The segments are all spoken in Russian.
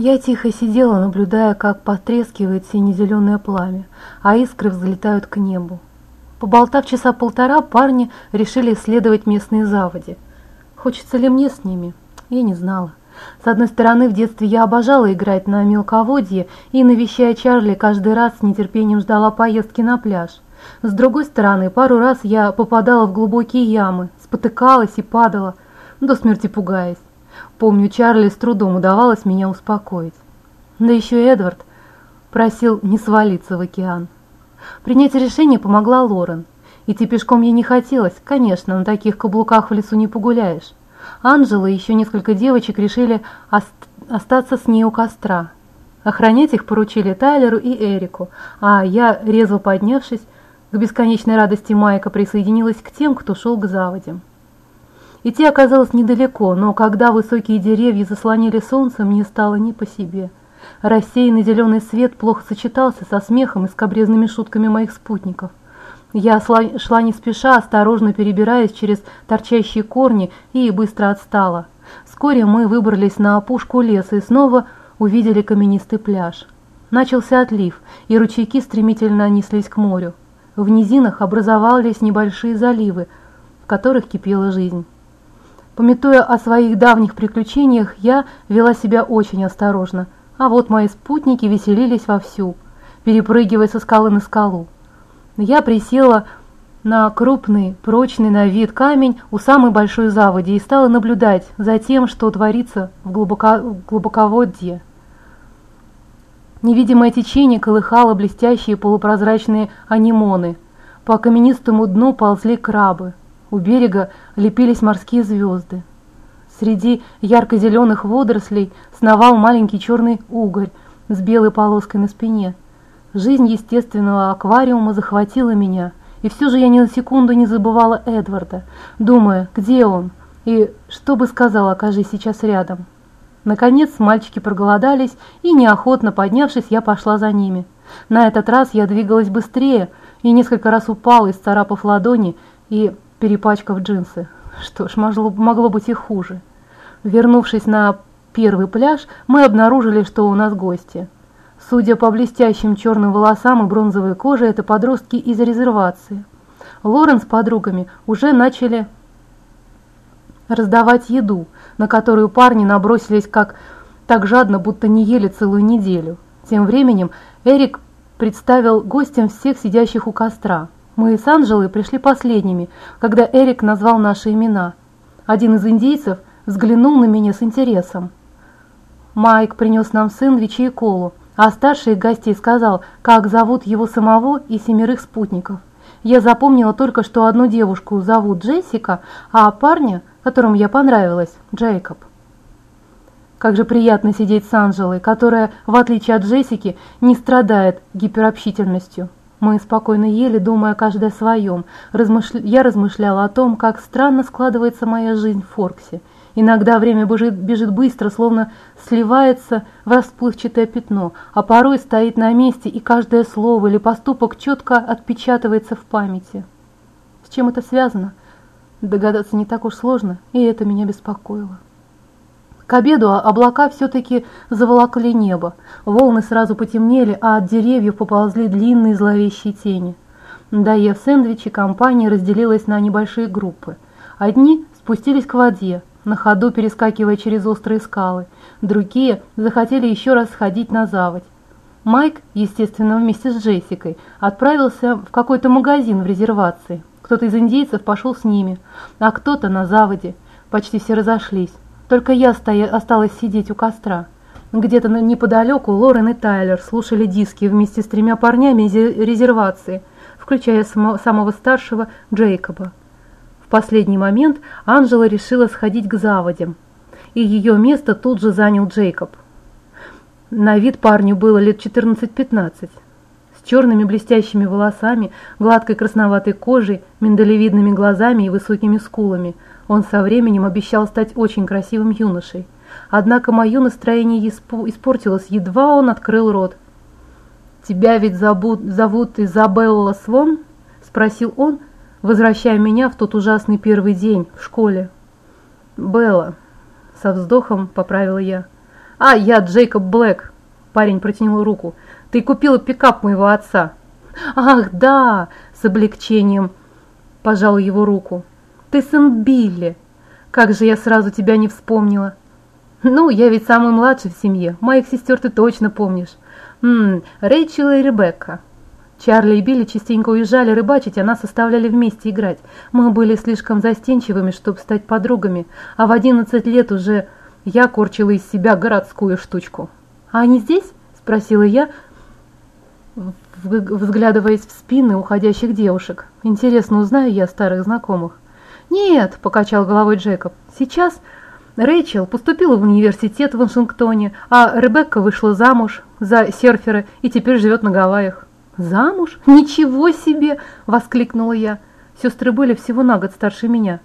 Я тихо сидела, наблюдая, как потрескивает сине-зеленое пламя, а искры взлетают к небу. Поболтав часа полтора, парни решили исследовать местные заводи. Хочется ли мне с ними? Я не знала. С одной стороны, в детстве я обожала играть на мелководье и, навещая Чарли, каждый раз с нетерпением ждала поездки на пляж. С другой стороны, пару раз я попадала в глубокие ямы, спотыкалась и падала, до смерти пугаясь. Помню, Чарли с трудом удавалось меня успокоить. Да еще Эдвард просил не свалиться в океан. Принять решение помогла Лорен. Идти пешком ей не хотелось, конечно, на таких каблуках в лесу не погуляешь. Анжела и еще несколько девочек решили ост остаться с ней у костра. Охранять их поручили Тайлеру и Эрику, а я, резво поднявшись, к бесконечной радости Майка присоединилась к тем, кто шел к заводям. Идти оказалось недалеко, но когда высокие деревья заслонили солнце, мне стало не по себе. Рассеянный зеленый свет плохо сочетался со смехом и скобрезными шутками моих спутников. Я шла не спеша, осторожно перебираясь через торчащие корни и быстро отстала. Вскоре мы выбрались на опушку леса и снова увидели каменистый пляж. Начался отлив, и ручейки стремительно неслись к морю. В низинах образовались небольшие заливы, в которых кипела жизнь. Пометуя о своих давних приключениях, я вела себя очень осторожно, а вот мои спутники веселились вовсю, перепрыгивая со скалы на скалу. Я присела на крупный, прочный на вид камень у самой большой заводи и стала наблюдать за тем, что творится в глубоко, глубоководье. Невидимое течение колыхало блестящие полупрозрачные анимоны. По каменистому дну ползли крабы. У берега лепились морские звезды. Среди ярко-зеленых водорослей сновал маленький черный угорь с белой полоской на спине. Жизнь естественного аквариума захватила меня, и все же я ни на секунду не забывала Эдварда, думая, где он и что бы сказал, окажись сейчас рядом. Наконец мальчики проголодались, и неохотно поднявшись, я пошла за ними. На этот раз я двигалась быстрее и несколько раз упала, исцарапав ладони и перепачкав джинсы. Что ж, могло, могло быть и хуже. Вернувшись на первый пляж, мы обнаружили, что у нас гости. Судя по блестящим черным волосам и бронзовой коже, это подростки из резервации. Лорен с подругами уже начали раздавать еду, на которую парни набросились как так жадно, будто не ели целую неделю. Тем временем Эрик представил гостям всех сидящих у костра. Мы с Анжелой пришли последними, когда Эрик назвал наши имена. Один из индейцев взглянул на меня с интересом. Майк принес нам сэндвичи и колу, а старший гостей сказал, как зовут его самого и семерых спутников. Я запомнила только, что одну девушку зовут Джессика, а парня, которому я понравилась, Джейкоб. Как же приятно сидеть с Анжелой, которая, в отличие от Джессики, не страдает гиперобщительностью. Мы спокойно ели, думая каждый о своем. Размышля... Я размышляла о том, как странно складывается моя жизнь в Форксе. Иногда время бежит, бежит быстро, словно сливается в расплывчатое пятно, а порой стоит на месте, и каждое слово или поступок четко отпечатывается в памяти. С чем это связано? Догадаться не так уж сложно, и это меня беспокоило. К обеду облака все-таки заволокли небо. Волны сразу потемнели, а от деревьев поползли длинные зловещие тени. Доев сэндвичи, компания разделилась на небольшие группы. Одни спустились к воде, на ходу перескакивая через острые скалы. Другие захотели еще раз сходить на заводь. Майк, естественно, вместе с Джессикой, отправился в какой-то магазин в резервации. Кто-то из индейцев пошел с ними, а кто-то на заводе. Почти все разошлись. Только я стоя... осталась сидеть у костра. Где-то неподалеку Лорен и Тайлер слушали диски вместе с тремя парнями из резервации, включая само... самого старшего Джейкоба. В последний момент Анжела решила сходить к заводям, и ее место тут же занял Джейкоб. На вид парню было лет 14-15 с черными блестящими волосами, гладкой красноватой кожей, миндалевидными глазами и высокими скулами – он со временем обещал стать очень красивым юношей. Однако мое настроение испортилось, едва он открыл рот. «Тебя ведь зовут, зовут Изабелла Свон?» – спросил он, возвращая меня в тот ужасный первый день в школе. «Белла», – со вздохом поправила я. «А, я Джейкоб Блэк», – парень протянул руку. «Ты купила пикап моего отца». «Ах, да!» – с облегчением пожал его руку. «Ты сын Билли! Как же я сразу тебя не вспомнила!» «Ну, я ведь самый младший в семье, моих сестер ты точно помнишь. Ммм, Рэйчел и Ребекка». Чарли и Билли частенько уезжали рыбачить, а нас оставляли вместе играть. Мы были слишком застенчивыми, чтобы стать подругами, а в одиннадцать лет уже я корчила из себя городскую штучку. «А они здесь?» – спросила я, взглядываясь в спины уходящих девушек. «Интересно, узнаю я старых знакомых?» «Нет», – покачал головой Джекоб, – «сейчас...» Рэйчел поступила в университет в Вашингтоне, а Ребекка вышла замуж за серфера и теперь живет на Гавайях. «Замуж? Ничего себе!» – воскликнула я. Сестры были всего на год старше меня.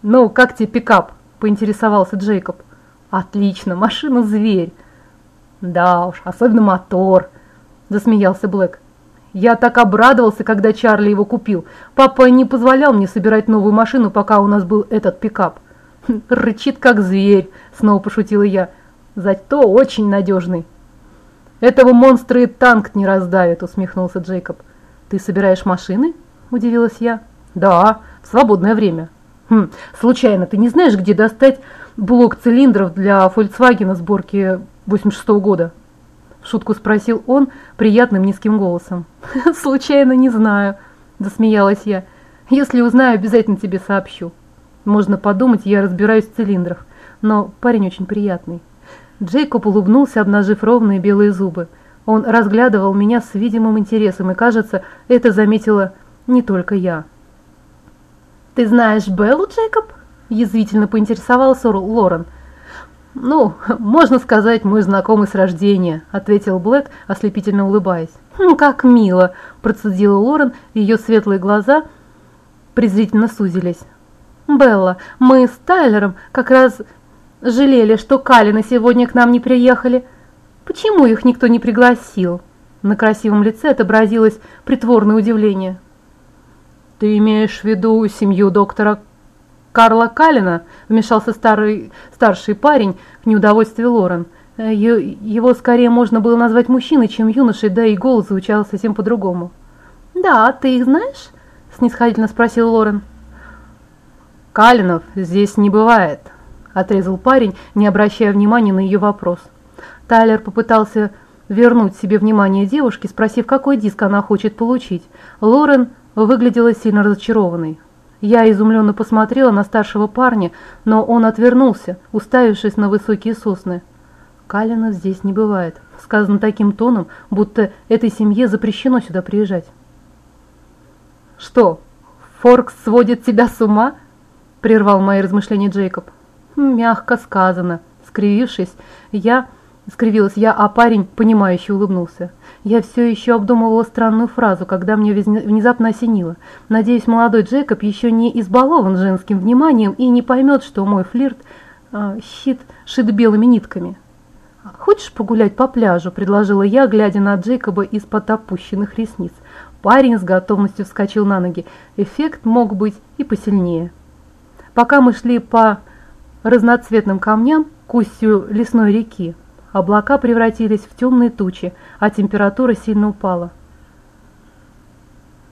«Ну, как тебе пикап?» – поинтересовался Джейкоб. «Отлично, машина зверь». «Да уж, особенно мотор», – засмеялся Блэк. «Я так обрадовался, когда Чарли его купил. Папа не позволял мне собирать новую машину, пока у нас был этот пикап». «Рычит, как зверь», – снова пошутила я. «Зато очень надежный». «Этого монстра и танк не раздавит», — усмехнулся Джейкоб. «Ты собираешь машины?» — удивилась я. «Да, в свободное время». «Хм, случайно, ты не знаешь, где достать блок цилиндров для Volkswagen сборки 86 -го года?» Шутку спросил он приятным низким голосом. «Случайно не знаю», — засмеялась я. «Если узнаю, обязательно тебе сообщу». Можно подумать, я разбираюсь в цилиндрах, но парень очень приятный. Джейкоб улыбнулся, обнажив ровные белые зубы. Он разглядывал меня с видимым интересом, и, кажется, это заметила не только я. «Ты знаешь Беллу, Джейкоб?» – язвительно поинтересовался Лорен. «Ну, можно сказать, мой знакомый с рождения», – ответил Блэк, ослепительно улыбаясь. «Хм, «Как мило!» – процедила Лорен, ее светлые глаза презрительно сузились. «Белла, мы с Тайлером как раз Жалели, что Калины сегодня к нам не приехали. Почему их никто не пригласил? На красивом лице отобразилось притворное удивление. «Ты имеешь в виду семью доктора Карла Калина?» вмешался старый, старший парень в неудовольствие Лорен. Его скорее можно было назвать мужчиной, чем юношей, да и голос звучал совсем по-другому. «Да, ты их знаешь?» – снисходительно спросил Лорен. «Калинов здесь не бывает», отрезал парень, не обращая внимания на ее вопрос. Тайлер попытался вернуть себе внимание девушки, спросив, какой диск она хочет получить. Лорен выглядела сильно разочарованной. Я изумленно посмотрела на старшего парня, но он отвернулся, уставившись на высокие сосны. Калина здесь не бывает. Сказано таким тоном, будто этой семье запрещено сюда приезжать. «Что, Форкс сводит тебя с ума?» – прервал мои размышления Джейкоб. Мягко сказано. Скривившись, я... Скривилась я, а парень, понимающе улыбнулся. Я все еще обдумывала странную фразу, когда мне внезапно осенило. Надеюсь, молодой Джекоб еще не избалован женским вниманием и не поймет, что мой флирт э, щит шит белыми нитками. «Хочешь погулять по пляжу?» – предложила я, глядя на Джейкоба из-под опущенных ресниц. Парень с готовностью вскочил на ноги. Эффект мог быть и посильнее. Пока мы шли по разноцветным камням к устью лесной реки. Облака превратились в темные тучи, а температура сильно упала.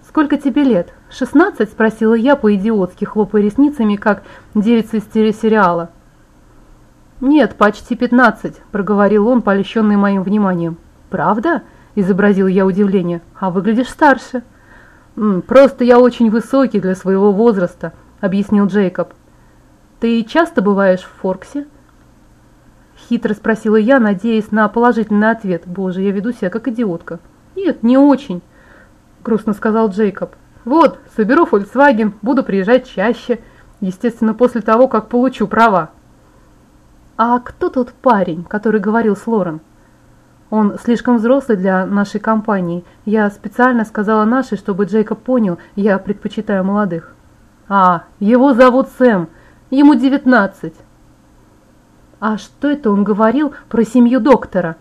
«Сколько тебе лет?» «Шестнадцать?» – спросила я по-идиотски, хлопая ресницами, как девица из телесериала. «Нет, почти пятнадцать», – проговорил он, польщенный моим вниманием. «Правда?» – изобразил я удивление. «А выглядишь старше». «Просто я очень высокий для своего возраста», – объяснил Джейкоб. «Ты часто бываешь в Форксе?» Хитро спросила я, надеясь на положительный ответ. «Боже, я веду себя как идиотка». «Нет, не очень», – грустно сказал Джейкоб. «Вот, соберу Volkswagen, буду приезжать чаще, естественно, после того, как получу права». «А кто тот парень, который говорил с Лорен?» «Он слишком взрослый для нашей компании. Я специально сказала нашей, чтобы Джейкоб понял, я предпочитаю молодых». «А, его зовут Сэм», Ему девятнадцать. А что это он говорил про семью доктора?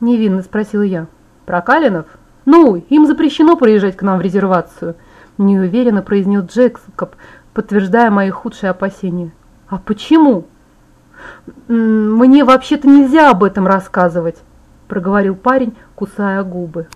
Невинно спросила я. Про Калинов? Ну, им запрещено приезжать к нам в резервацию. Неуверенно произнес Джекоб, подтверждая мои худшие опасения. А почему? «Мне вообще-то нельзя об этом рассказывать», – проговорил парень, кусая губы.